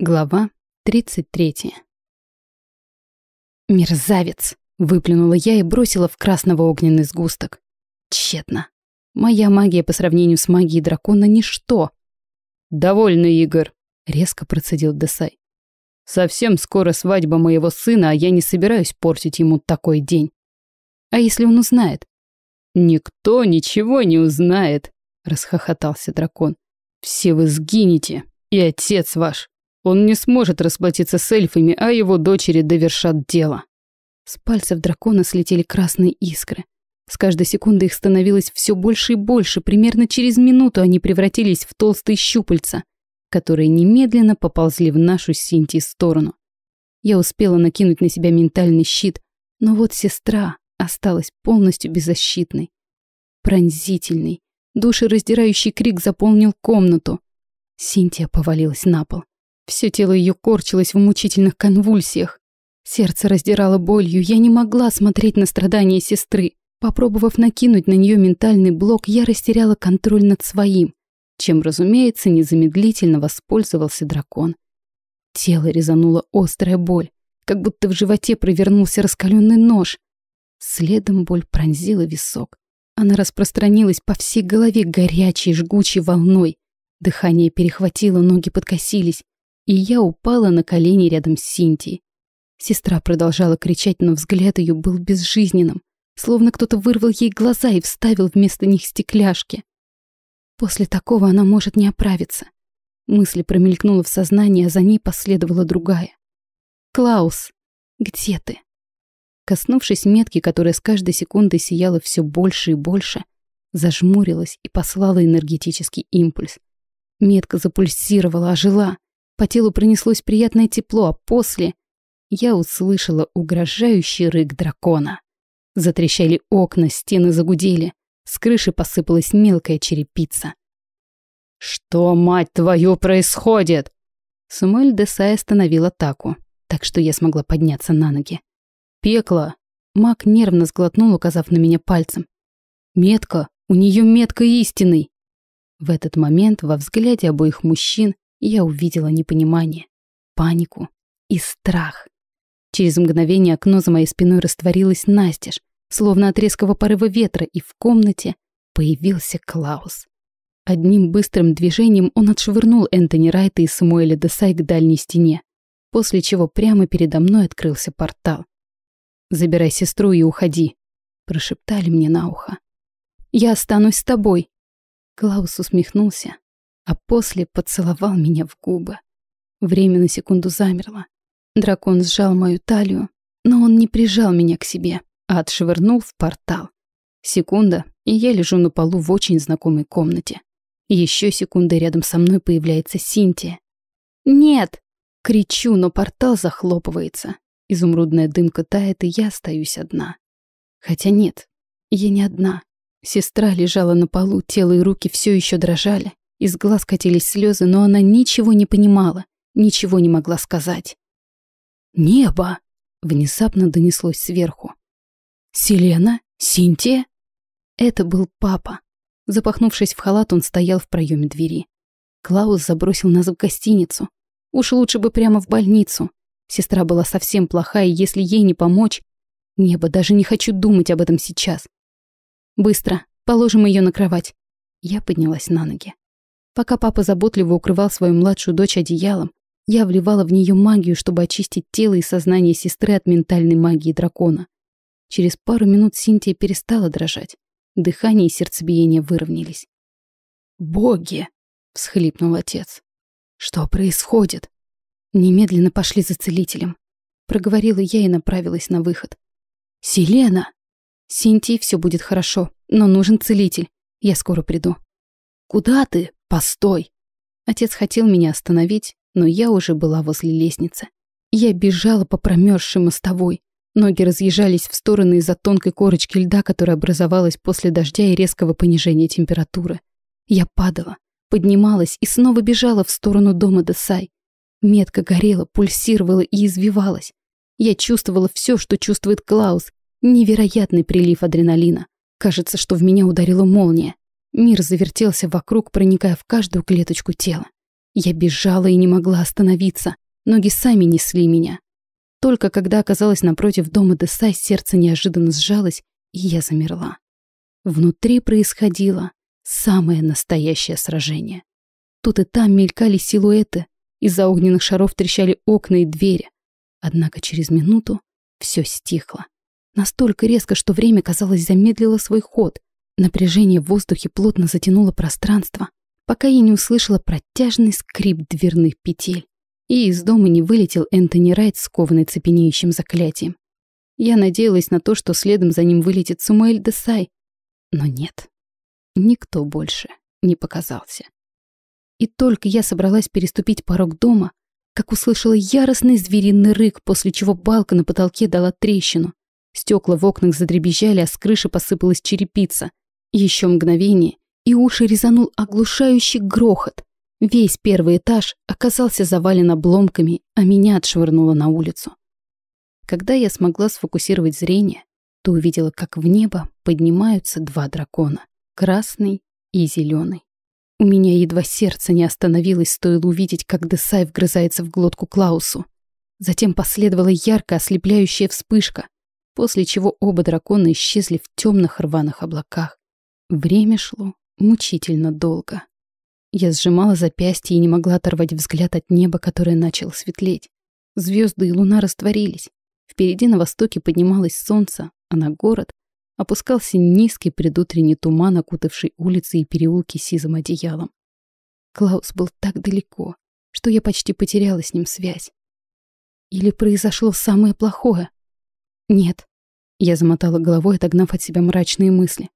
Глава 33. «Мерзавец!» — выплюнула я и бросила в красного огненный сгусток. Тщетно. Моя магия по сравнению с магией дракона — ничто. «Довольно, Игорь!» — резко процедил Десай. «Совсем скоро свадьба моего сына, а я не собираюсь портить ему такой день». «А если он узнает?» «Никто ничего не узнает!» — расхохотался дракон. «Все вы сгинете, и отец ваш!» Он не сможет расплатиться с эльфами, а его дочери довершат дело. С пальцев дракона слетели красные искры. С каждой секунды их становилось все больше и больше. Примерно через минуту они превратились в толстые щупальца, которые немедленно поползли в нашу с Синтией сторону. Я успела накинуть на себя ментальный щит, но вот сестра осталась полностью беззащитной. Пронзительный, душераздирающий крик заполнил комнату. Синтия повалилась на пол. Все тело ее корчилось в мучительных конвульсиях. Сердце раздирало болью, я не могла смотреть на страдания сестры. Попробовав накинуть на нее ментальный блок, я растеряла контроль над своим, чем, разумеется, незамедлительно воспользовался дракон. Тело резанула острая боль, как будто в животе провернулся раскаленный нож. Следом боль пронзила висок. Она распространилась по всей голове горячей, жгучей волной. Дыхание перехватило, ноги подкосились и я упала на колени рядом с Синтией. Сестра продолжала кричать, но взгляд ее был безжизненным, словно кто-то вырвал ей глаза и вставил вместо них стекляшки. После такого она может не оправиться. Мысль промелькнула в сознании, а за ней последовала другая. «Клаус, где ты?» Коснувшись метки, которая с каждой секундой сияла все больше и больше, зажмурилась и послала энергетический импульс. Метка запульсировала, ожила. По телу пронеслось приятное тепло, а после я услышала угрожающий рык дракона. Затрещали окна, стены загудели, с крыши посыпалась мелкая черепица. «Что, мать твою, происходит?» Самуэль Десай остановил атаку, так что я смогла подняться на ноги. «Пекло!» Маг нервно сглотнул, указав на меня пальцем. «Метка! У нее метка истинный!» В этот момент во взгляде обоих мужчин я увидела непонимание, панику и страх. Через мгновение окно за моей спиной растворилось настежь, словно от резкого порыва ветра, и в комнате появился Клаус. Одним быстрым движением он отшвырнул Энтони Райта и Самуэля Десай к дальней стене, после чего прямо передо мной открылся портал. «Забирай сестру и уходи», — прошептали мне на ухо. «Я останусь с тобой». Клаус усмехнулся, а после поцеловал меня в губы. Время на секунду замерло. Дракон сжал мою талию, но он не прижал меня к себе, а отшвырнул в портал. Секунда, и я лежу на полу в очень знакомой комнате. Еще секунда, рядом со мной появляется Синтия. «Нет!» — кричу, но портал захлопывается. Изумрудная дымка тает, и я остаюсь одна. Хотя нет, я не одна. Сестра лежала на полу, тело и руки все еще дрожали. Из глаз катились слезы, но она ничего не понимала, ничего не могла сказать. «Небо!» — внезапно донеслось сверху. «Селена? Синтия?» Это был папа. Запахнувшись в халат, он стоял в проеме двери. Клаус забросил нас в гостиницу. Уж лучше бы прямо в больницу. Сестра была совсем плохая, и если ей не помочь... Небо, даже не хочу думать об этом сейчас. Быстро, положим ее на кровать. Я поднялась на ноги. Пока папа заботливо укрывал свою младшую дочь одеялом, я вливала в нее магию, чтобы очистить тело и сознание сестры от ментальной магии дракона. Через пару минут Синтия перестала дрожать. Дыхание и сердцебиение выровнялись. «Боги!» — всхлипнул отец. «Что происходит?» «Немедленно пошли за целителем», — проговорила я и направилась на выход. «Селена!» «Синтии все будет хорошо, но нужен целитель. Я скоро приду». «Куда ты?» «Постой!» Отец хотел меня остановить, но я уже была возле лестницы. Я бежала по промерзшей мостовой. Ноги разъезжались в стороны из-за тонкой корочки льда, которая образовалась после дождя и резкого понижения температуры. Я падала, поднималась и снова бежала в сторону дома Десай. Метка горела, пульсировала и извивалась. Я чувствовала все, что чувствует Клаус. Невероятный прилив адреналина. Кажется, что в меня ударила молния. Мир завертелся вокруг, проникая в каждую клеточку тела. Я бежала и не могла остановиться. Ноги сами несли меня. Только когда оказалась напротив дома Десай, сердце неожиданно сжалось, и я замерла. Внутри происходило самое настоящее сражение. Тут и там мелькали силуэты, из-за огненных шаров трещали окна и двери. Однако через минуту все стихло. Настолько резко, что время, казалось, замедлило свой ход. Напряжение в воздухе плотно затянуло пространство, пока я не услышала протяжный скрип дверных петель. И из дома не вылетел Энтони Райт, скованный цепенеющим заклятием. Я надеялась на то, что следом за ним вылетит Сумаэль Десай. Но нет, никто больше не показался. И только я собралась переступить порог дома, как услышала яростный звериный рык, после чего балка на потолке дала трещину. Стекла в окнах задребезжали, а с крыши посыпалась черепица. Еще мгновение, и уши резанул оглушающий грохот. Весь первый этаж оказался завален обломками, а меня отшвырнуло на улицу. Когда я смогла сфокусировать зрение, то увидела, как в небо поднимаются два дракона — красный и зеленый. У меня едва сердце не остановилось, стоило увидеть, как Десай вгрызается в глотку Клаусу. Затем последовала ярко ослепляющая вспышка, после чего оба дракона исчезли в темных рваных облаках. Время шло мучительно долго. Я сжимала запястье и не могла оторвать взгляд от неба, которое начало светлеть. Звезды и луна растворились. Впереди на востоке поднималось солнце, а на город опускался низкий предутренний туман, окутавший улицы и переулки сизым одеялом. Клаус был так далеко, что я почти потеряла с ним связь. Или произошло самое плохое? Нет. Я замотала головой, отогнав от себя мрачные мысли.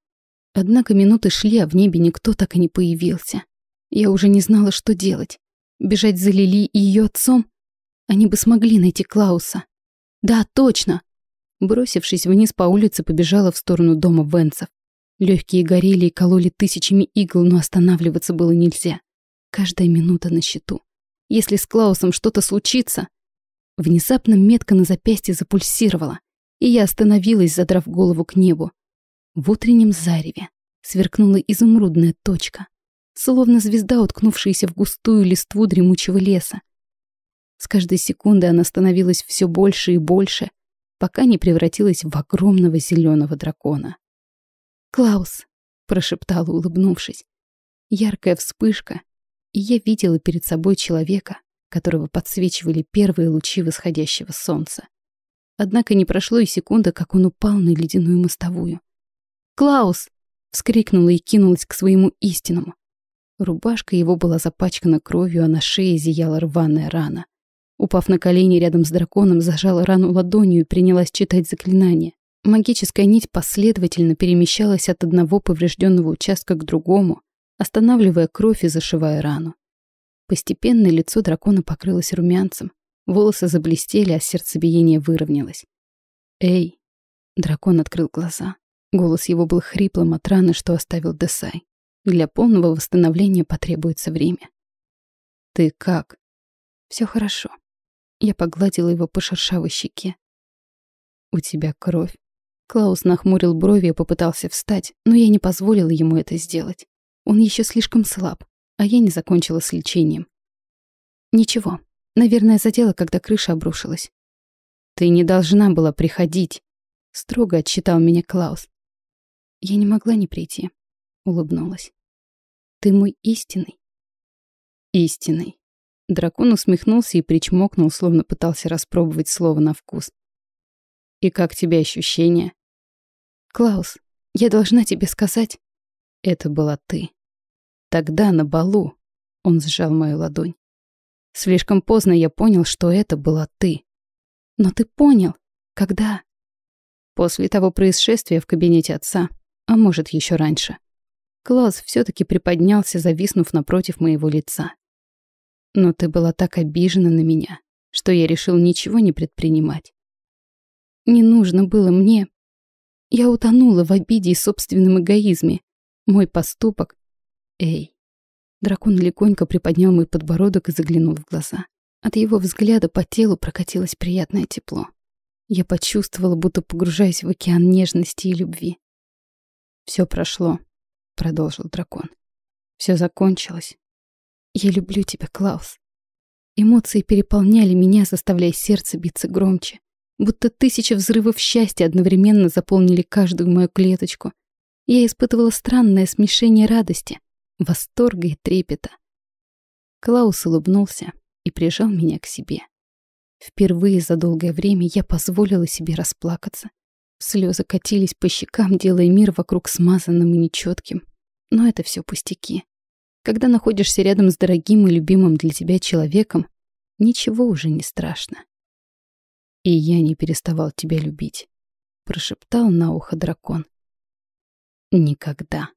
Однако минуты шли, а в небе никто так и не появился. Я уже не знала, что делать. Бежать за Лили и ее отцом? Они бы смогли найти Клауса. Да, точно. Бросившись вниз по улице, побежала в сторону дома Венцев. Легкие горели и кололи тысячами игл, но останавливаться было нельзя. Каждая минута на счету. Если с Клаусом что-то случится... Внезапно метка на запястье запульсировала, и я остановилась, задрав голову к небу. В утреннем зареве сверкнула изумрудная точка, словно звезда, уткнувшаяся в густую листву дремучего леса. С каждой секундой она становилась все больше и больше — пока не превратилась в огромного зеленого дракона. «Клаус!» — прошептала, улыбнувшись. Яркая вспышка, и я видела перед собой человека, которого подсвечивали первые лучи восходящего солнца. Однако не прошло и секунды, как он упал на ледяную мостовую. «Клаус!» — вскрикнула и кинулась к своему истинному. Рубашка его была запачкана кровью, а на шее зияла рваная рана. Упав на колени рядом с драконом, зажала рану ладонью и принялась читать заклинание. Магическая нить последовательно перемещалась от одного поврежденного участка к другому, останавливая кровь и зашивая рану. Постепенно лицо дракона покрылось румянцем, волосы заблестели, а сердцебиение выровнялось. «Эй!» Дракон открыл глаза. Голос его был хриплым от раны, что оставил Десай. Для полного восстановления потребуется время. «Ты как?» «Все хорошо», я погладила его по шершавой щеке. «У тебя кровь». Клаус нахмурил брови и попытался встать, но я не позволила ему это сделать. Он еще слишком слаб, а я не закончила с лечением. «Ничего. Наверное, задела, когда крыша обрушилась». «Ты не должна была приходить», — строго отчитал меня Клаус. Я не могла не прийти, — улыбнулась. «Ты мой истинный». «Истинный», Дракон усмехнулся и причмокнул, словно пытался распробовать слово на вкус. «И как тебе ощущения?» «Клаус, я должна тебе сказать...» «Это была ты. Тогда на балу...» Он сжал мою ладонь. «Слишком поздно я понял, что это была ты». «Но ты понял. Когда?» «После того происшествия в кабинете отца, а может, еще раньше». Клаус все таки приподнялся, зависнув напротив моего лица. Но ты была так обижена на меня, что я решил ничего не предпринимать. Не нужно было мне. Я утонула в обиде и собственном эгоизме. Мой поступок... Эй. Дракон легонько приподнял мой подбородок и заглянул в глаза. От его взгляда по телу прокатилось приятное тепло. Я почувствовала, будто погружаясь в океан нежности и любви. Все прошло», — продолжил дракон. Все закончилось. Я люблю тебя, Клаус. Эмоции переполняли меня, заставляя сердце биться громче. Будто тысячи взрывов счастья одновременно заполнили каждую мою клеточку. Я испытывала странное смешение радости, восторга и трепета. Клаус улыбнулся и прижал меня к себе. Впервые за долгое время я позволила себе расплакаться. Слезы катились по щекам, делая мир вокруг смазанным и нечетким. Но это все пустяки. Когда находишься рядом с дорогим и любимым для тебя человеком, ничего уже не страшно. «И я не переставал тебя любить», — прошептал на ухо дракон. «Никогда».